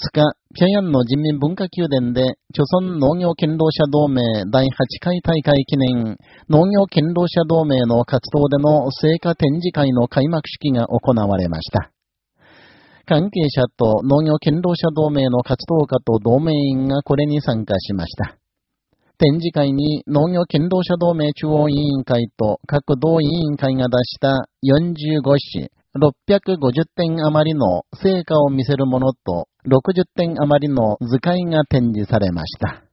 日、平壌の人民文化宮殿で、朝鮮農業堅労者同盟第8回大会記念、農業堅労者同盟の活動での成果展示会の開幕式が行われました。関係者と農業堅労者同盟の活動家と同盟員がこれに参加しました。展示会に農業堅労者同盟中央委員会と各同委員会が出した45紙、650点余りの成果を見せるものと60点余りの図解が展示されました。